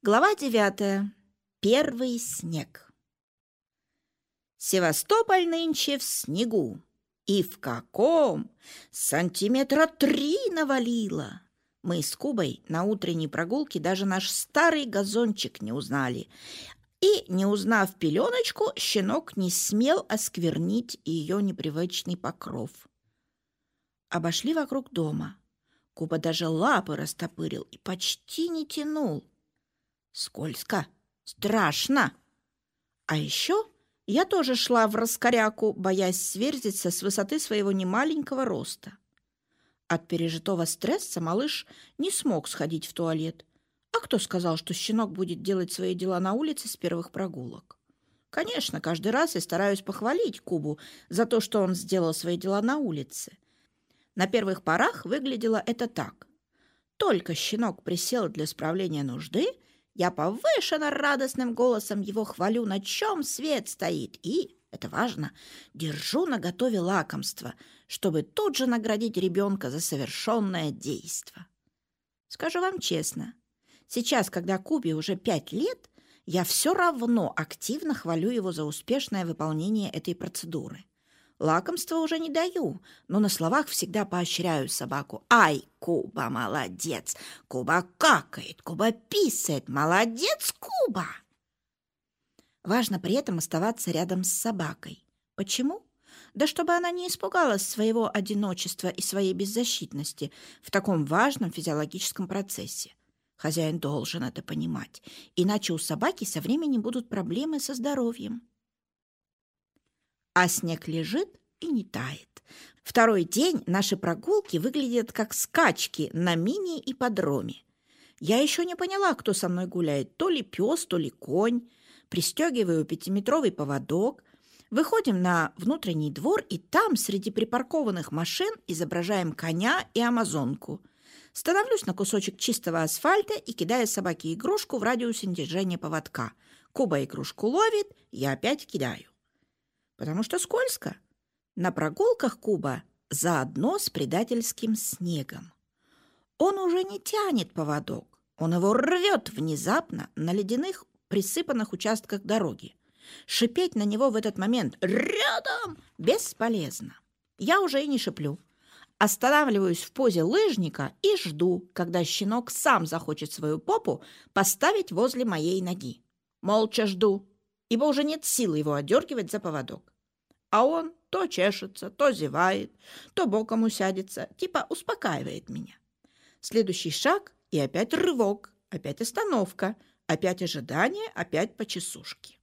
Глава девятая. Первый снег. Севастополь нынче в снегу. И в каком? Сантиметра три навалило. Мы с Кубой на утренней прогулке даже наш старый газончик не узнали. И, не узнав пеленочку, щенок не смел осквернить ее непривычный покров. Обошли вокруг дома. Куба даже лапы растопырил и почти не тянул. Скользко, страшно. А еще я тоже шла в раскоряку, боясь сверзиться с высоты своего немаленького роста. От пережитого стресса малыш не смог сходить в туалет. А кто сказал, что щенок будет делать свои дела на улице с первых прогулок? Конечно, каждый раз я стараюсь похвалить Кубу за то, что он сделал свои дела на улице. На первых порах выглядело это так. Только щенок присел для справления нужды, я повышенно радостным голосом его хвалю, на чем свет стоит, и, это важно, держу на готове лакомство, чтобы тут же наградить ребенка за совершенное действо. Скажу вам честно, Сейчас, когда Кубе уже пять лет, я все равно активно хвалю его за успешное выполнение этой процедуры. Лакомства уже не даю, но на словах всегда поощряю собаку. «Ай, Куба, молодец! Куба какает, Куба писает! Молодец, Куба!» Важно при этом оставаться рядом с собакой. Почему? Да чтобы она не испугалась своего одиночества и своей беззащитности в таком важном физиологическом процессе. Хозяин должен это понимать, иначе у собаки со временем будут проблемы со здоровьем. А снег лежит и не тает. Второй день наши прогулки выглядят как скачки на мини-ипподроме. Я еще не поняла, кто со мной гуляет, то ли пес, то ли конь. Пристегиваю пятиметровый поводок, Выходим на внутренний двор, и там, среди припаркованных машин, изображаем коня и амазонку – Становлюсь на кусочек чистого асфальта и кидаю собаке игрушку в радиусе движения поводка. Куба игрушку ловит, я опять кидаю. Потому что скользко. На прогулках Куба заодно с предательским снегом. Он уже не тянет поводок. Он его рвет внезапно на ледяных присыпанных участках дороги. Шипеть на него в этот момент «Рядом!» бесполезно. Я уже и не шиплю. Останавливаюсь в позе лыжника и жду, когда щенок сам захочет свою попу поставить возле моей ноги. Молча жду, ибо уже нет силы его одергивать за поводок. А он то чешется, то зевает, то боком усядется, типа успокаивает меня. Следующий шаг и опять рывок, опять остановка, опять ожидание, опять почесушки.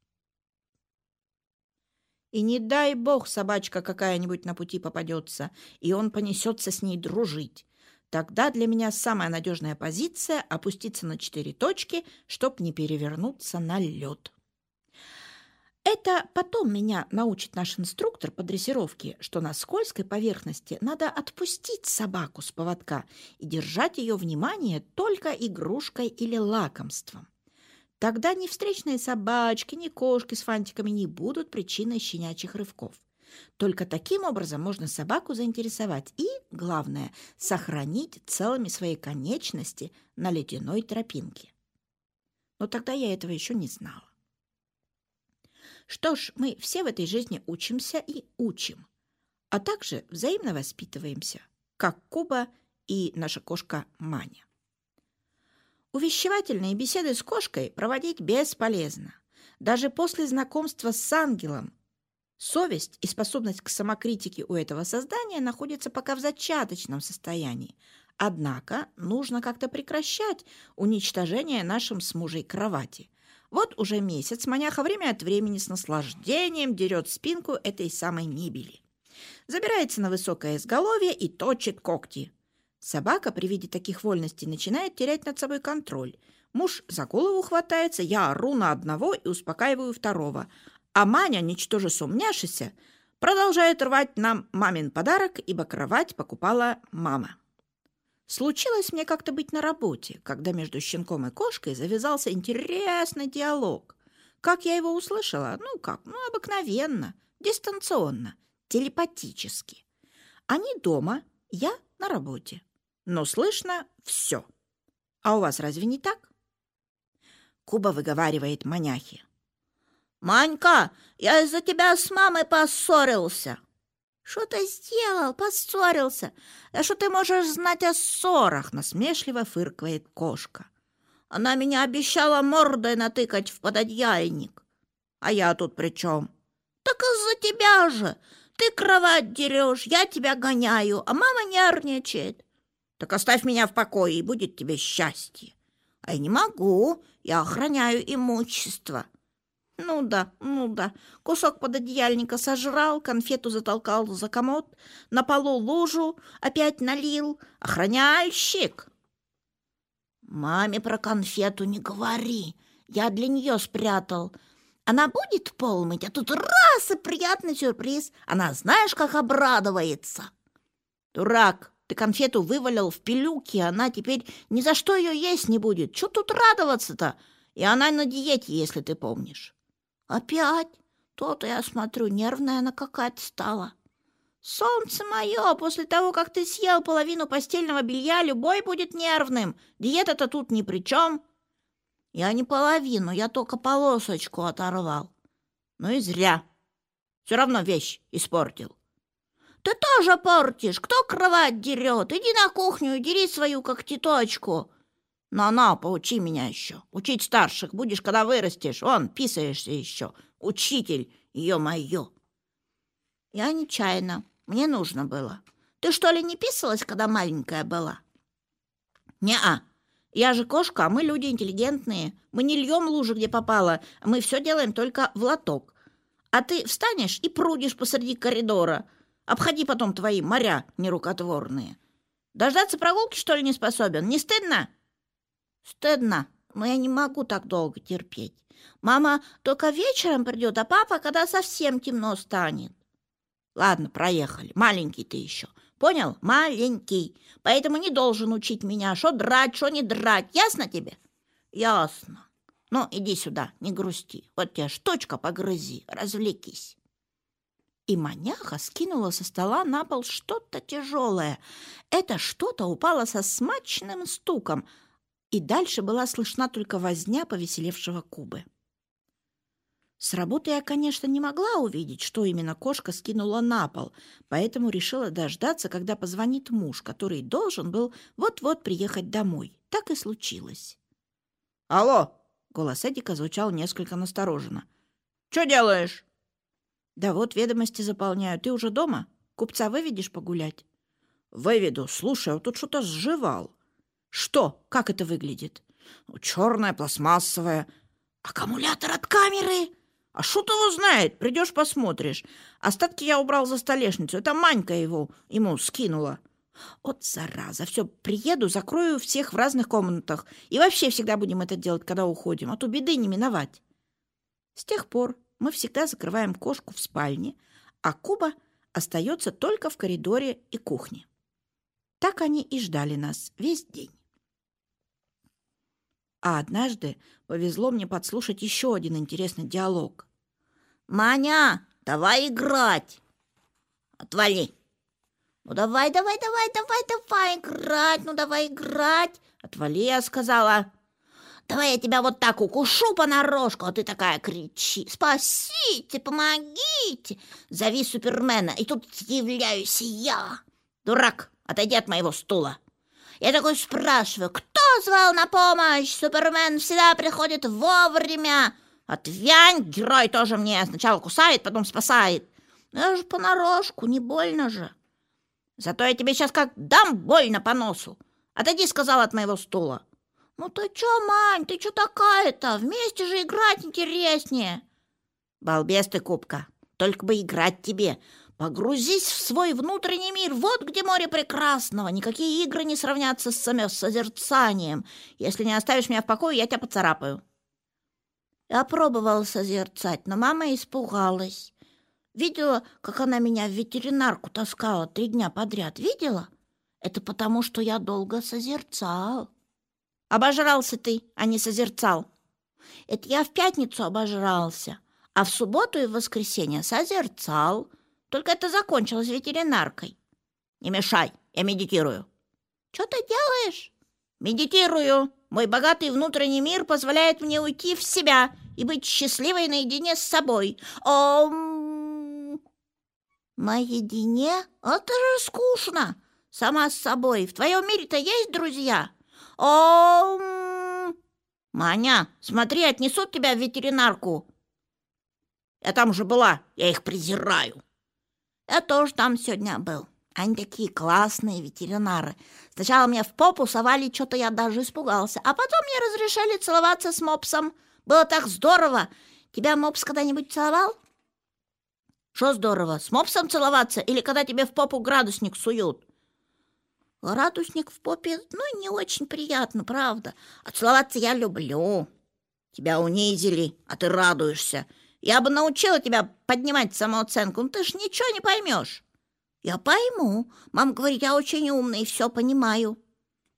И не дай бог собачка какая-нибудь на пути попадется, и он понесется с ней дружить. Тогда для меня самая надежная позиция — опуститься на четыре точки, чтоб не перевернуться на лед. Это потом меня научит наш инструктор по дрессировке, что на скользкой поверхности надо отпустить собаку с поводка и держать ее внимание только игрушкой или лакомством. Тогда ни встречные собачки, ни кошки с фантиками не будут причиной щенячьих рывков. Только таким образом можно собаку заинтересовать и, главное, сохранить целыми свои конечности на ледяной тропинке. Но тогда я этого еще не знала. Что ж, мы все в этой жизни учимся и учим, а также взаимно воспитываемся, как Куба и наша кошка Маня. Увещевательные беседы с кошкой проводить бесполезно. Даже после знакомства с ангелом совесть и способность к самокритике у этого создания находятся пока в зачаточном состоянии. Однако нужно как-то прекращать уничтожение нашим с мужей кровати. Вот уже месяц маняха время от времени с наслаждением дерет спинку этой самой мебели. Забирается на высокое изголовье и точит когти. Собака при виде таких вольностей начинает терять над собой контроль. Муж за голову хватается, я ору на одного и успокаиваю второго. А Маня, ничтоже сумняшися, продолжает рвать нам мамин подарок, ибо кровать покупала мама. Случилось мне как-то быть на работе, когда между щенком и кошкой завязался интересный диалог. Как я его услышала? Ну как? Ну, обыкновенно, дистанционно, телепатически. Они дома, я на работе но слышно все. А у вас разве не так? Куба выговаривает маняхе. «Манька, я из-за тебя с мамой поссорился!» «Что ты сделал? Поссорился? Да что ты можешь знать о ссорах?» Насмешливо фыркает кошка. «Она меня обещала мордой натыкать в пододеяльник. А я тут при чем?» «Так из-за тебя же! Ты кровать дерешь, я тебя гоняю, а мама нервничает. Так оставь меня в покое, и будет тебе счастье. А я не могу, я охраняю имущество. Ну да, ну да. Кусок пододеяльника сожрал, конфету затолкал за комод, на полу лужу опять налил. Охраняльщик. Маме про конфету не говори. Я для нее спрятал. Она будет пол мыть, а тут раз и приятный сюрприз. Она знаешь, как обрадуется. Дурак, ты конфету вывалил в пилюки, она теперь ни за что ее есть не будет. Чего тут радоваться-то? И она на диете, если ты помнишь. Опять? То-то я смотрю, нервная она какая-то стала. Солнце мое, после того, как ты съел половину постельного белья, любой будет нервным. Диета-то тут ни при чем. Я не половину, я только полосочку оторвал. Ну и зря. Все равно вещь испортил. Ты тоже портишь. Кто кровать дерет? Иди на кухню и дери свою когтеточку. «На-на, поучи меня еще. Учить старших будешь, когда вырастешь. Вон, писаешься еще. Учитель, ее-мое!» «Я нечаянно. Мне нужно было. Ты что ли не писалась, когда маленькая была?» «Не-а. Я же кошка, а мы люди интеллигентные. Мы не льем лужи, где попало. Мы все делаем только в лоток. А ты встанешь и прудишь посреди коридора. Обходи потом твои моря нерукотворные. Дождаться прогулки, что ли, не способен? Не стыдно?» Стыдно, но я не могу так долго терпеть. Мама только вечером придет, а папа, когда совсем темно станет. Ладно, проехали. Маленький ты еще. Понял? Маленький. Поэтому не должен учить меня, что драть, что не драть. Ясно тебе? Ясно. Ну, иди сюда, не грусти. Вот тебе штучка погрызи, развлекись. И маняха скинула со стола на пол что-то тяжелое. Это что-то упало со смачным стуком — и дальше была слышна только возня повеселевшего Кубы. С работы я, конечно, не могла увидеть, что именно кошка скинула на пол, поэтому решила дождаться, когда позвонит муж, который должен был вот-вот приехать домой. Так и случилось. «Алло!» — голос Эдика звучал несколько настороженно. «Что делаешь?» «Да вот ведомости заполняю. Ты уже дома? Купца выведешь погулять?» «Выведу. Слушай, а тут что-то сживал». Что? Как это выглядит? Ну, черная, пластмассовая. Аккумулятор от камеры? А шут его знает? Придешь, посмотришь. Остатки я убрал за столешницу. Это Манька его ему скинула. Вот зараза, все, приеду, закрою всех в разных комнатах. И вообще всегда будем это делать, когда уходим, а то беды не миновать. С тех пор мы всегда закрываем кошку в спальне, а Куба остается только в коридоре и кухне. Так они и ждали нас весь день. А однажды повезло мне подслушать еще один интересный диалог. «Маня, давай играть!» «Отвали!» «Ну давай, давай, давай, давай, давай играть! Ну давай играть!» «Отвали!» я сказала. «Давай я тебя вот так укушу понарошку, а ты такая кричи! Спасите, помогите!» «Зови Супермена, и тут являюсь я!» «Дурак, отойди от моего стула!» Я такой спрашиваю, кто звал на помощь? Супермен всегда приходит вовремя. Отвянь, герой тоже мне сначала кусает, потом спасает. Ну, я же понарошку, не больно же. Зато я тебе сейчас как дам больно по носу. Отойди, сказал от моего стула. Ну ты чё, Мань, ты чё такая-то? Вместе же играть интереснее. Балбес ты, Кубка, только бы играть тебе. Погрузись в свой внутренний мир, вот где море прекрасного. Никакие игры не сравнятся с самим созерцанием. Если не оставишь меня в покое, я тебя поцарапаю. Я пробовала созерцать, но мама испугалась. Видела, как она меня в ветеринарку таскала три дня подряд? Видела? Это потому, что я долго созерцал. Обожрался ты, а не созерцал. Это я в пятницу обожрался, а в субботу и в воскресенье созерцал. Только это закончилось ветеринаркой. Не мешай, я медитирую. Что ты делаешь? Медитирую. Мой богатый внутренний мир позволяет мне уйти в себя и быть счастливой наедине с собой. Ом... Наедине? Это же скучно. Сама с собой. В твоем мире-то есть друзья? Ом... Маня, смотри, отнесут тебя в ветеринарку. Я там уже была, я их презираю. Я тоже там сегодня был. Они такие классные ветеринары. Сначала мне в попу совали, что-то я даже испугался. А потом мне разрешали целоваться с мопсом. Было так здорово. Тебя мопс когда-нибудь целовал? Что здорово, с мопсом целоваться или когда тебе в попу градусник суют? Градусник в попе, ну, не очень приятно, правда. А целоваться я люблю. Тебя унизили, а ты радуешься. Я бы научила тебя поднимать самооценку, но ты ж ничего не поймешь. Я пойму. Мама говорит, я очень умный и все понимаю.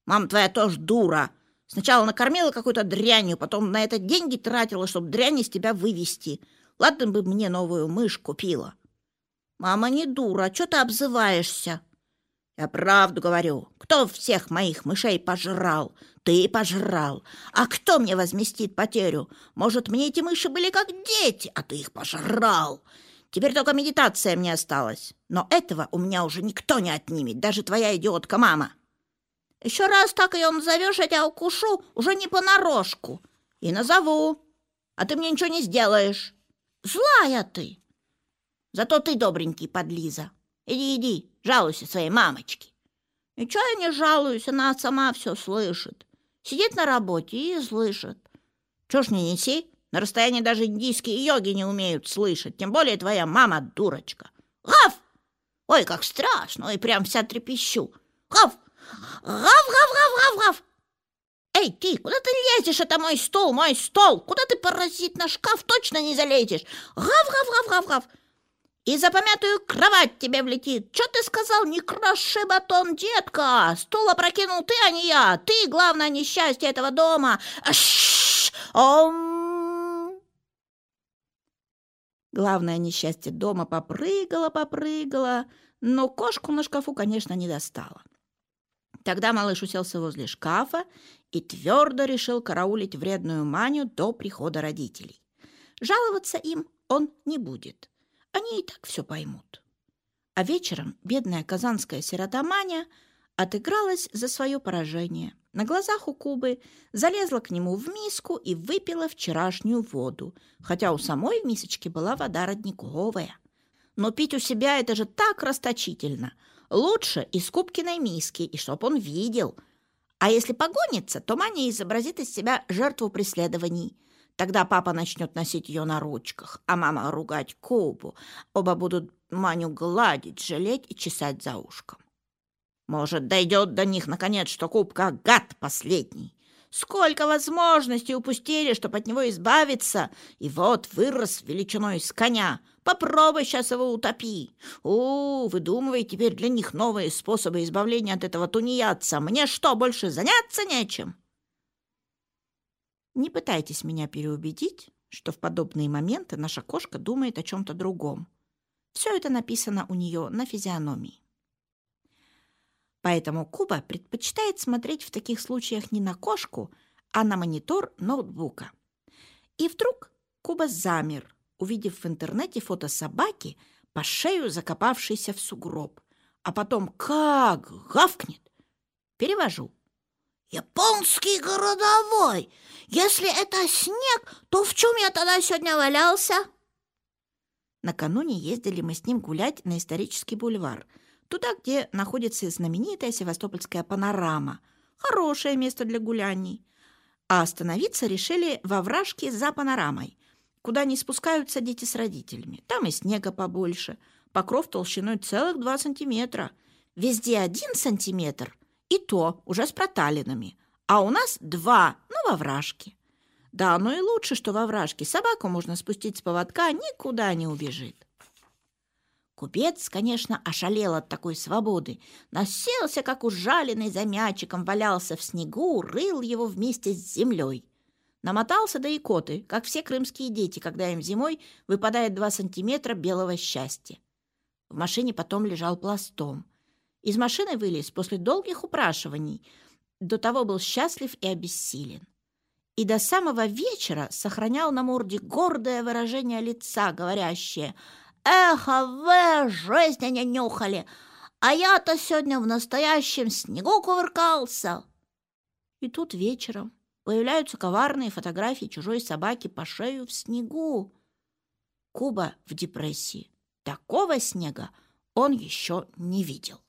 Мама твоя тоже дура. Сначала накормила какой-то дрянью, потом на это деньги тратила, чтобы дрянь из тебя вывести. Ладно бы мне новую мышь купила. Мама не дура, что ты обзываешься? Я правду говорю. Кто всех моих мышей пожрал? Ты пожрал. А кто мне возместит потерю? Может, мне эти мыши были как дети, а ты их пожрал? Теперь только медитация мне осталась. Но этого у меня уже никто не отнимет, даже твоя идиотка мама. Еще раз так ее назовешь, я тебя укушу уже не понарошку. И назову. А ты мне ничего не сделаешь. Злая ты. Зато ты добренький, подлиза. Иди, иди, жалуйся своей мамочке. Ничего я не жалуюсь, она сама все слышит. Сидит на работе и слышит. Чего ж не неси? На расстоянии даже индийские йоги не умеют слышать, тем более твоя мама дурочка. Гав! Ой, как страшно, ой, прям вся трепещу. Гав! Гав, гав, гав, гав, гав! Эй, ты, куда ты лезешь? Это мой стол, мой стол! Куда ты, паразит, на шкаф точно не залезешь? Гав, гав, гав, гав, гав! И за помятую кровать тебе влетит. Что ты сказал? Не кроши батон, детка! Стул опрокинул ты, а не я. Ты главное несчастье этого дома. Аш! Ом! Главное несчастье дома попрыгала, попрыгала, но кошку на шкафу, конечно, не достала. Тогда малыш уселся возле шкафа и твердо решил караулить вредную Маню до прихода родителей. Жаловаться им он не будет. Они и так все поймут. А вечером бедная казанская сирота Маня отыгралась за свое поражение – на глазах у Кубы залезла к нему в миску и выпила вчерашнюю воду, хотя у самой в мисочке была вода родниковая. Но пить у себя это же так расточительно. Лучше из Кубкиной миски, и чтоб он видел. А если погонится, то Маня изобразит из себя жертву преследований. Тогда папа начнет носить ее на ручках, а мама ругать Кубу. Оба будут Маню гладить, жалеть и чесать за ушком. Может, дойдет до них, наконец, что Кубка — гад последний. Сколько возможностей упустили, чтобы от него избавиться. И вот вырос величиной с коня. Попробуй сейчас его утопи. О, выдумывай теперь для них новые способы избавления от этого тунеядца. Мне что, больше заняться нечем? Не пытайтесь меня переубедить, что в подобные моменты наша кошка думает о чем-то другом. Все это написано у нее на физиономии. Поэтому Куба предпочитает смотреть в таких случаях не на кошку, а на монитор ноутбука. И вдруг Куба замер, увидев в интернете фото собаки, по шею закопавшейся в сугроб, а потом как гавкнет. Перевожу. «Японский городовой! Если это снег, то в чем я тогда сегодня валялся?» Накануне ездили мы с ним гулять на исторический бульвар – Туда, где находится знаменитая севастопольская панорама. Хорошее место для гуляний. А остановиться решили во вражке за панорамой, куда не спускаются дети с родителями. Там и снега побольше, покров толщиной целых два сантиметра. Везде один сантиметр, и то уже с проталинами. А у нас два, ну, во вражке. Да, ну и лучше, что во вражке. Собаку можно спустить с поводка, никуда не убежит. Купец, конечно, ошалел от такой свободы. Носился, как ужаленный за мячиком, валялся в снегу, рыл его вместе с землей. Намотался до икоты, как все крымские дети, когда им зимой выпадает два сантиметра белого счастья. В машине потом лежал пластом. Из машины вылез после долгих упрашиваний. до того был счастлив и обессилен. И до самого вечера сохранял на морде гордое выражение лица, говорящее «Эх, а вы жизни не нюхали, а я-то сегодня в настоящем снегу кувыркался!» И тут вечером появляются коварные фотографии чужой собаки по шею в снегу. Куба в депрессии. Такого снега он еще не видел.